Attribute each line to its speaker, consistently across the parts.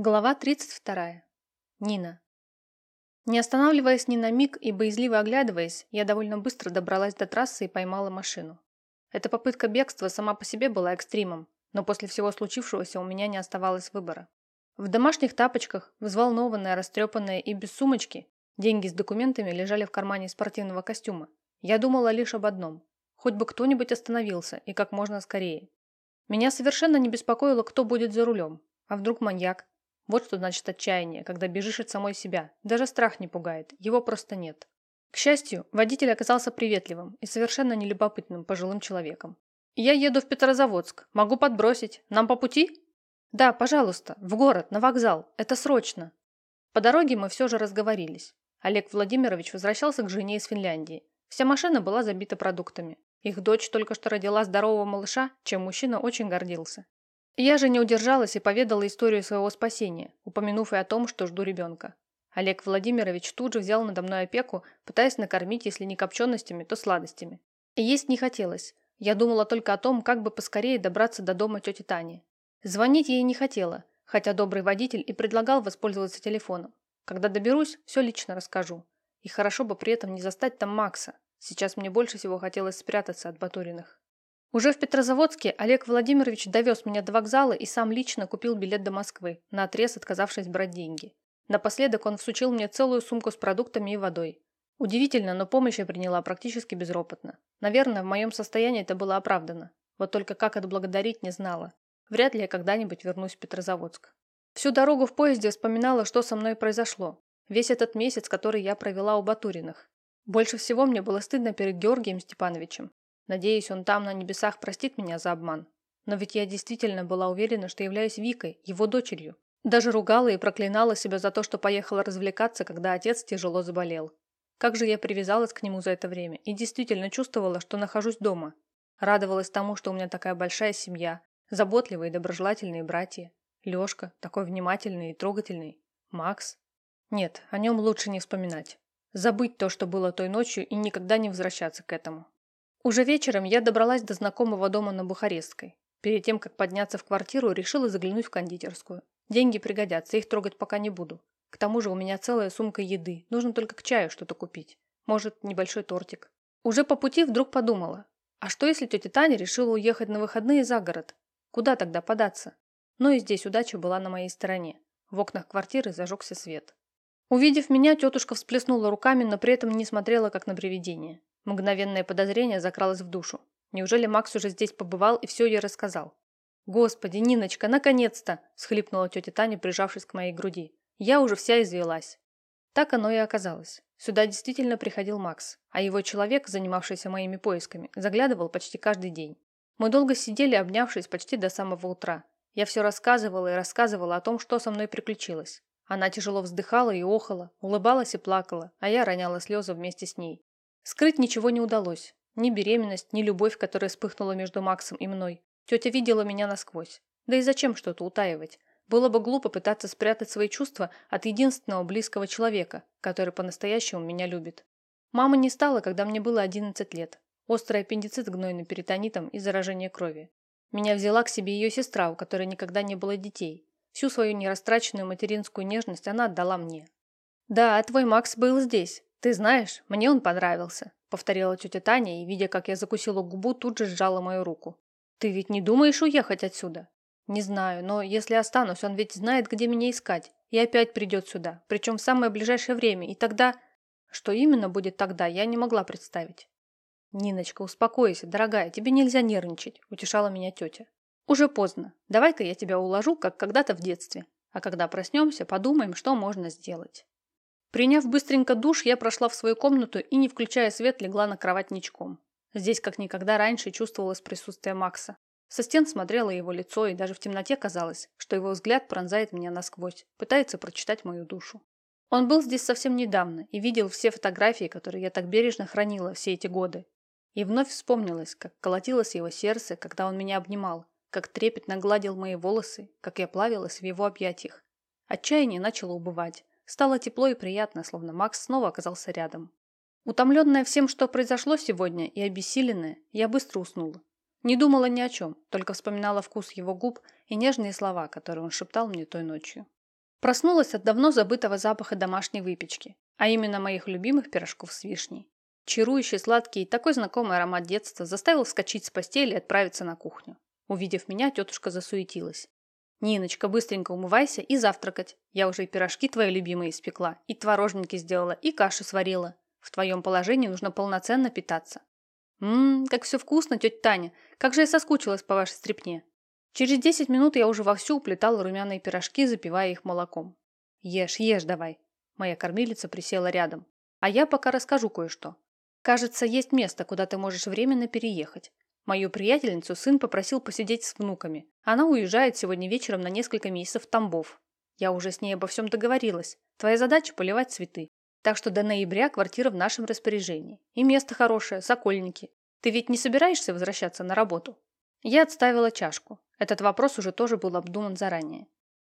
Speaker 1: Глава 32. Нина. Не останавливаясь ни на миг и боязливо оглядываясь, я довольно быстро добралась до трассы и поймала машину. Эта попытка бегства сама по себе была экстримом, но после всего случившегося у меня не оставалось выбора. В домашних тапочках, взволнованная, растрепанная и без сумочки, деньги с документами лежали в кармане спортивного костюма. Я думала лишь об одном. Хоть бы кто-нибудь остановился, и как можно скорее. Меня совершенно не беспокоило, кто будет за рулем. А вдруг маньяк? Вот что значит отчаяние, когда бежишь от самой себя. Даже страх не пугает, его просто нет. К счастью, водитель оказался приветливым и совершенно нелюбопытным пожилым человеком. «Я еду в Петрозаводск. Могу подбросить. Нам по пути?» «Да, пожалуйста. В город, на вокзал. Это срочно». По дороге мы все же разговорились. Олег Владимирович возвращался к жене из Финляндии. Вся машина была забита продуктами. Их дочь только что родила здорового малыша, чем мужчина очень гордился. Я же не удержалась и поведала историю своего спасения, упомянув и о том, что жду ребенка. Олег Владимирович тут же взял надо мной опеку, пытаясь накормить, если не копченостями, то сладостями. И есть не хотелось. Я думала только о том, как бы поскорее добраться до дома тети Тани. Звонить ей не хотела, хотя добрый водитель и предлагал воспользоваться телефоном. Когда доберусь, все лично расскажу. И хорошо бы при этом не застать там Макса. Сейчас мне больше всего хотелось спрятаться от Батуриных. Уже в Петрозаводске Олег Владимирович довез меня до вокзала и сам лично купил билет до Москвы, наотрез отказавшись брать деньги. Напоследок он всучил мне целую сумку с продуктами и водой. Удивительно, но помощь я приняла практически безропотно. Наверное, в моем состоянии это было оправдано. Вот только как отблагодарить не знала. Вряд ли я когда-нибудь вернусь в Петрозаводск. Всю дорогу в поезде вспоминала, что со мной произошло. Весь этот месяц, который я провела у Батуриных. Больше всего мне было стыдно перед Георгием Степановичем. Надеюсь, он там на небесах простит меня за обман. Но ведь я действительно была уверена, что являюсь Викой, его дочерью. Даже ругала и проклинала себя за то, что поехала развлекаться, когда отец тяжело заболел. Как же я привязалась к нему за это время и действительно чувствовала, что нахожусь дома. Радовалась тому, что у меня такая большая семья, заботливые и доброжелательные братья. Лёшка, такой внимательный и трогательный. Макс. Нет, о нем лучше не вспоминать. Забыть то, что было той ночью, и никогда не возвращаться к этому. Уже вечером я добралась до знакомого дома на Бухарестской. Перед тем, как подняться в квартиру, решила заглянуть в кондитерскую. Деньги пригодятся, их трогать пока не буду. К тому же у меня целая сумка еды, нужно только к чаю что-то купить. Может, небольшой тортик. Уже по пути вдруг подумала, а что если тетя Таня решила уехать на выходные за город? Куда тогда податься? Но и здесь удача была на моей стороне. В окнах квартиры зажегся свет. Увидев меня, тетушка всплеснула руками, но при этом не смотрела, как на привидение. Мгновенное подозрение закралось в душу. Неужели Макс уже здесь побывал и все ей рассказал? «Господи, Ниночка, наконец-то!» – схлипнула тетя Таня, прижавшись к моей груди. «Я уже вся извелась». Так оно и оказалось. Сюда действительно приходил Макс, а его человек, занимавшийся моими поисками, заглядывал почти каждый день. Мы долго сидели, обнявшись почти до самого утра. Я все рассказывала и рассказывала о том, что со мной приключилось. Она тяжело вздыхала и охала, улыбалась и плакала, а я роняла слезы вместе с ней. Скрыть ничего не удалось. Ни беременность, ни любовь, которая вспыхнула между Максом и мной. Тетя видела меня насквозь. Да и зачем что-то утаивать? Было бы глупо пытаться спрятать свои чувства от единственного близкого человека, который по-настоящему меня любит. Мамы не стало, когда мне было 11 лет. Острый аппендицит гнойным перитонитом и заражение крови. Меня взяла к себе ее сестра, у которой никогда не было детей. Всю свою нерастраченную материнскую нежность она отдала мне. «Да, твой Макс был здесь. «Ты знаешь, мне он понравился», — повторила тетя Таня и, видя, как я закусила губу, тут же сжала мою руку. «Ты ведь не думаешь уехать отсюда?» «Не знаю, но если останусь, он ведь знает, где меня искать, и опять придет сюда, причем в самое ближайшее время, и тогда...» Что именно будет тогда, я не могла представить. «Ниночка, успокойся, дорогая, тебе нельзя нервничать», – утешала меня тетя. «Уже поздно. Давай-ка я тебя уложу, как когда-то в детстве. А когда проснемся, подумаем, что можно сделать». Приняв быстренько душ, я прошла в свою комнату и, не включая свет, легла на кровать ничком. Здесь как никогда раньше чувствовалось присутствие Макса. Со стен смотрело его лицо, и даже в темноте казалось, что его взгляд пронзает меня насквозь, пытается прочитать мою душу. Он был здесь совсем недавно и видел все фотографии, которые я так бережно хранила все эти годы. И вновь вспомнилось, как колотилось его сердце, когда он меня обнимал, как трепетно гладил мои волосы, как я плавилась в его объятиях. Отчаяние начало убывать. Стало тепло и приятно, словно Макс снова оказался рядом. Утомленная всем, что произошло сегодня, и обессиленная, я быстро уснула. Не думала ни о чем, только вспоминала вкус его губ и нежные слова, которые он шептал мне той ночью. Проснулась от давно забытого запаха домашней выпечки, а именно моих любимых пирожков с вишней. Чарующий, сладкий, такой знакомый аромат детства заставил вскочить с постели и отправиться на кухню. Увидев меня, тетушка засуетилась. «Ниночка, быстренько умывайся и завтракать. Я уже и пирожки твои любимые испекла, и творожники сделала, и кашу сварила. В твоем положении нужно полноценно питаться». «Ммм, как все вкусно, тетя Таня. Как же я соскучилась по вашей стрепне. Через 10 минут я уже вовсю уплетала румяные пирожки, запивая их молоком. «Ешь, ешь давай». Моя кормилица присела рядом. «А я пока расскажу кое-что. Кажется, есть место, куда ты можешь временно переехать. Мою приятельницу сын попросил посидеть с внуками. Она уезжает сегодня вечером на несколько месяцев в Тамбов. Я уже с ней обо всем договорилась. Твоя задача – поливать цветы. Так что до ноября квартира в нашем распоряжении. И место хорошее, сокольники. Ты ведь не собираешься возвращаться на работу?» Я отставила чашку. Этот вопрос уже тоже был обдуман заранее.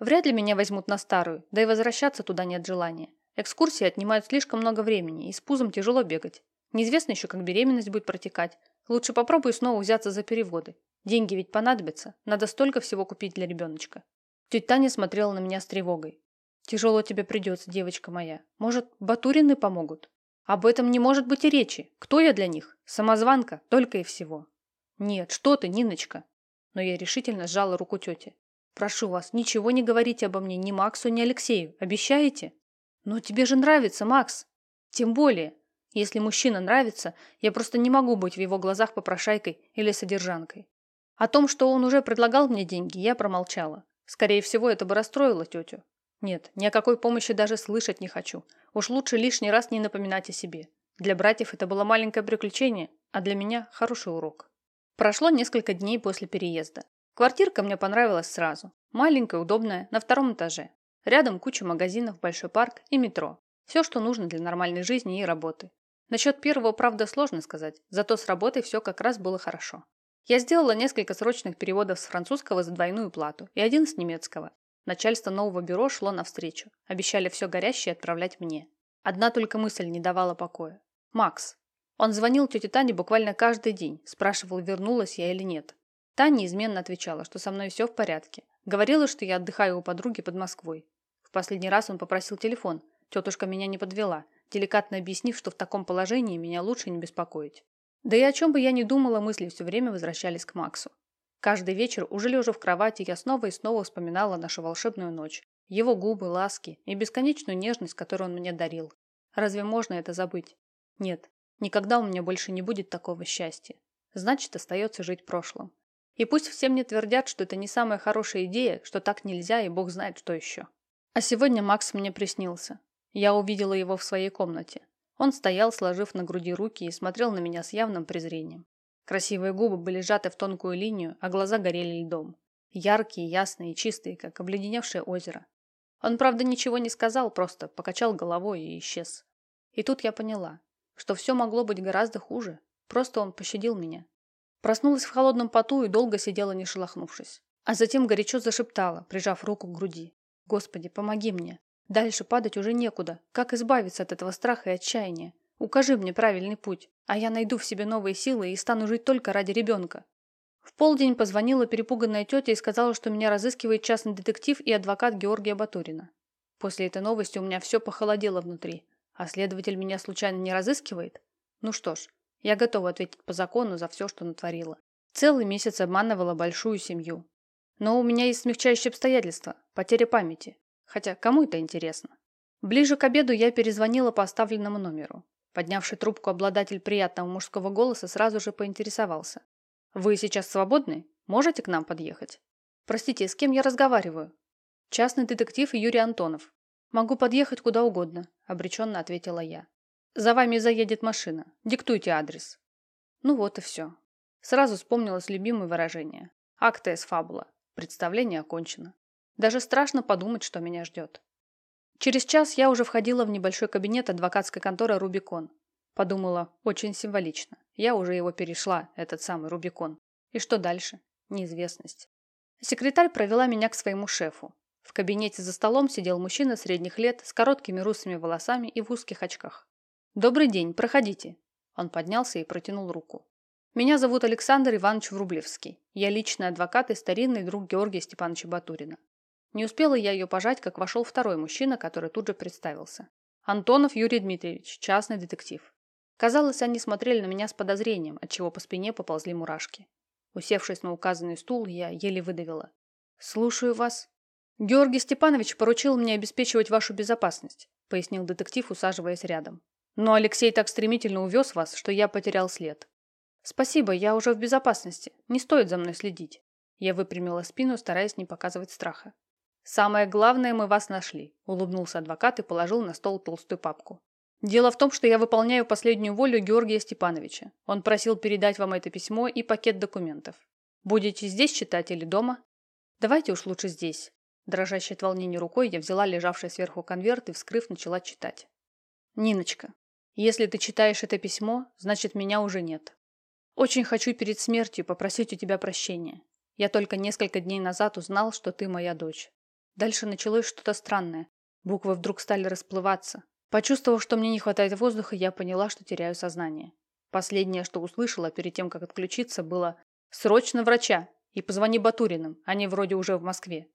Speaker 1: Вряд ли меня возьмут на старую, да и возвращаться туда нет желания. Экскурсии отнимают слишком много времени, и с пузом тяжело бегать. Неизвестно еще, как беременность будет протекать. Лучше попробую снова взяться за переводы. Деньги ведь понадобятся. Надо столько всего купить для ребеночка. Тетя Таня смотрела на меня с тревогой. Тяжело тебе придется, девочка моя. Может, Батурины помогут? Об этом не может быть и речи. Кто я для них? Самозванка, только и всего. Нет, что ты, Ниночка но я решительно сжала руку тети. «Прошу вас, ничего не говорите обо мне ни Максу, ни Алексею. Обещаете?» «Но тебе же нравится, Макс!» «Тем более, если мужчина нравится, я просто не могу быть в его глазах попрошайкой или содержанкой. О том, что он уже предлагал мне деньги, я промолчала. Скорее всего, это бы расстроило тетю. Нет, ни о какой помощи даже слышать не хочу. Уж лучше лишний раз не напоминать о себе. Для братьев это было маленькое приключение, а для меня хороший урок. Прошло несколько дней после переезда. Квартирка мне понравилась сразу. Маленькая, удобная, на втором этаже. Рядом куча магазинов, большой парк и метро. Все, что нужно для нормальной жизни и работы. Насчет первого, правда, сложно сказать, зато с работой все как раз было хорошо. Я сделала несколько срочных переводов с французского за двойную плату и один с немецкого. Начальство нового бюро шло навстречу. Обещали все горящее отправлять мне. Одна только мысль не давала покоя. Макс. Он звонил тете Тане буквально каждый день, спрашивал, вернулась я или нет. Таня неизменно отвечала, что со мной все в порядке. Говорила, что я отдыхаю у подруги под Москвой. В последний раз он попросил телефон. Тетушка меня не подвела, деликатно объяснив, что в таком положении меня лучше не беспокоить. Да и о чем бы я ни думала, мысли все время возвращались к Максу. Каждый вечер, уже лежа в кровати, я снова и снова вспоминала нашу волшебную ночь. Его губы, ласки и бесконечную нежность, которую он мне дарил. Разве можно это забыть? Нет, Никогда у меня больше не будет такого счастья. Значит, остается жить прошлым. И пусть все мне твердят, что это не самая хорошая идея, что так нельзя, и бог знает, что еще. А сегодня Макс мне приснился. Я увидела его в своей комнате. Он стоял, сложив на груди руки, и смотрел на меня с явным презрением. Красивые губы были сжаты в тонкую линию, а глаза горели льдом. Яркие, ясные и чистые, как обледеневшее озеро. Он, правда, ничего не сказал, просто покачал головой и исчез. И тут я поняла что все могло быть гораздо хуже. Просто он пощадил меня. Проснулась в холодном поту и долго сидела, не шелохнувшись. А затем горячо зашептала, прижав руку к груди. «Господи, помоги мне. Дальше падать уже некуда. Как избавиться от этого страха и отчаяния? Укажи мне правильный путь, а я найду в себе новые силы и стану жить только ради ребенка». В полдень позвонила перепуганная тетя и сказала, что меня разыскивает частный детектив и адвокат Георгия Батурина. После этой новости у меня все похолодело внутри. А следователь меня случайно не разыскивает? Ну что ж, я готова ответить по закону за все, что натворила. Целый месяц обманывала большую семью. Но у меня есть смягчающие обстоятельства, потеря памяти. Хотя кому это интересно? Ближе к обеду я перезвонила по оставленному номеру. Поднявший трубку обладатель приятного мужского голоса сразу же поинтересовался. «Вы сейчас свободны? Можете к нам подъехать?» «Простите, с кем я разговариваю?» «Частный детектив Юрий Антонов. «Могу подъехать куда угодно», – обреченно ответила я. «За вами заедет машина. Диктуйте адрес». Ну вот и все. Сразу вспомнилось любимое выражение. Акта из фабула. Представление окончено. Даже страшно подумать, что меня ждет. Через час я уже входила в небольшой кабинет адвокатской конторы «Рубикон». Подумала, очень символично. Я уже его перешла, этот самый «Рубикон». И что дальше? Неизвестность. Секретарь провела меня к своему шефу. В кабинете за столом сидел мужчина средних лет с короткими русыми волосами и в узких очках. «Добрый день, проходите». Он поднялся и протянул руку. «Меня зовут Александр Иванович Врублевский. Я личный адвокат и старинный друг Георгия Степановича Батурина. Не успела я ее пожать, как вошел второй мужчина, который тут же представился. Антонов Юрий Дмитриевич, частный детектив. Казалось, они смотрели на меня с подозрением, отчего по спине поползли мурашки. Усевшись на указанный стул, я еле выдавила. «Слушаю вас». «Георгий Степанович поручил мне обеспечивать вашу безопасность», пояснил детектив, усаживаясь рядом. «Но Алексей так стремительно увез вас, что я потерял след». «Спасибо, я уже в безопасности. Не стоит за мной следить». Я выпрямила спину, стараясь не показывать страха. «Самое главное, мы вас нашли», – улыбнулся адвокат и положил на стол толстую папку. «Дело в том, что я выполняю последнюю волю Георгия Степановича. Он просил передать вам это письмо и пакет документов. Будете здесь читать или дома?» «Давайте уж лучше здесь». Дрожащей от волнения рукой я взяла лежавший сверху конверт и, вскрыв, начала читать. «Ниночка, если ты читаешь это письмо, значит, меня уже нет. Очень хочу перед смертью попросить у тебя прощения. Я только несколько дней назад узнал, что ты моя дочь. Дальше началось что-то странное. Буквы вдруг стали расплываться. Почувствовав, что мне не хватает воздуха, я поняла, что теряю сознание. Последнее, что услышала перед тем, как отключиться, было «Срочно врача! И позвони Батуриным, они вроде уже в Москве».